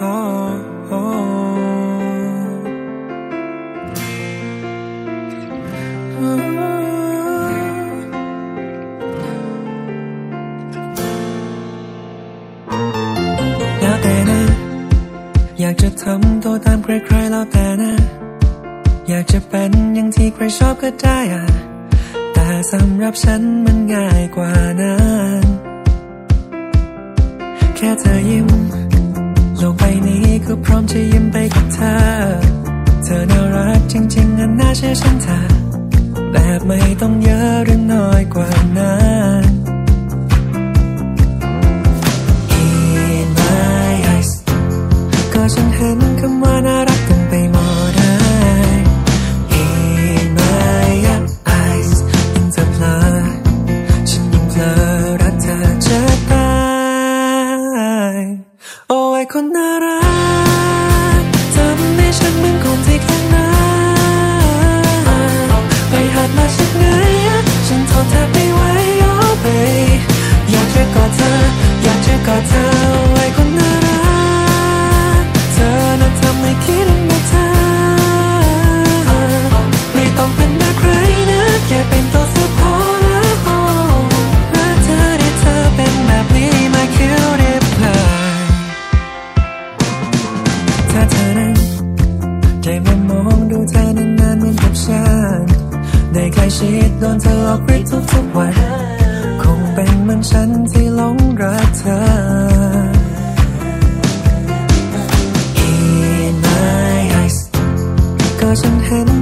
แล้วแต่นะ อยากจะทำตัวตามใครๆแล้วแต่นะ อยากจะเป็นอย่างที่ใครชอบก็ได้อะแต่สำหรับฉันมันง่ายกว่านั้น แค่เธอยิ้ม ก็พร้อมจะยิ้มไปกับเธอ เธอน่ารักจริงๆอันน่าเชื่อฉันเธอแบบไม่ต้องเยอะหรือน้อยกว่านั้น In my eyes ก็ฉันเห็นคำว่าน่ารักเต็มไปหมดเลย In my eyes ยิ่งเธอเพลอฉันยิ่งเพลอรักเธอจะตาย โอ้ยคนน่า นะแค่เป็นตัวเธอพอแล้รักเธอได้เธอเป็นแบบนี้ my cutie pie ถ้าเธอนั้นได้มามองดูเธอนานๆเหมือนกับฉันได้ใกล้ชิดโดนเธอหลอกริดทุกๆวันคงเป็นเหมือนฉันที่หลงรักเธอ In my eyes ก็ฉันเห็น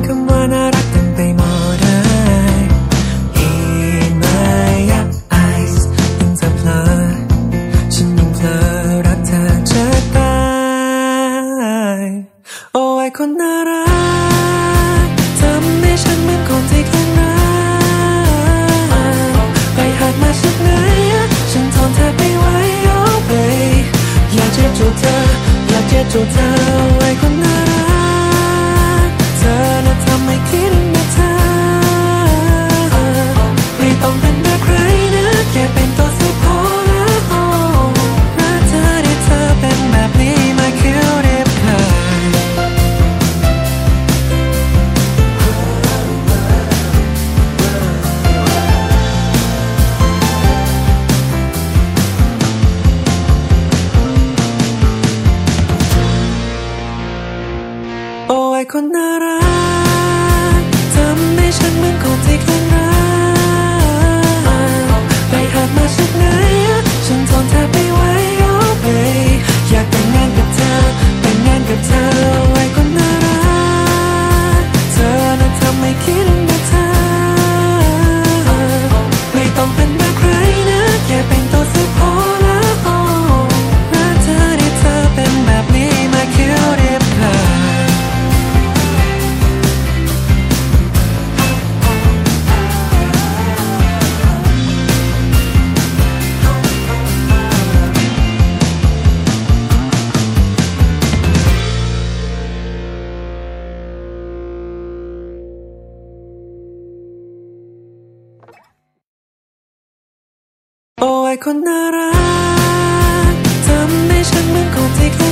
อย โอ้ยคนน่ารักทำให้ฉันเหมือนคนที่คลั่งรัก อยคนน่ารักทำให้ฉันเหมือนคนที่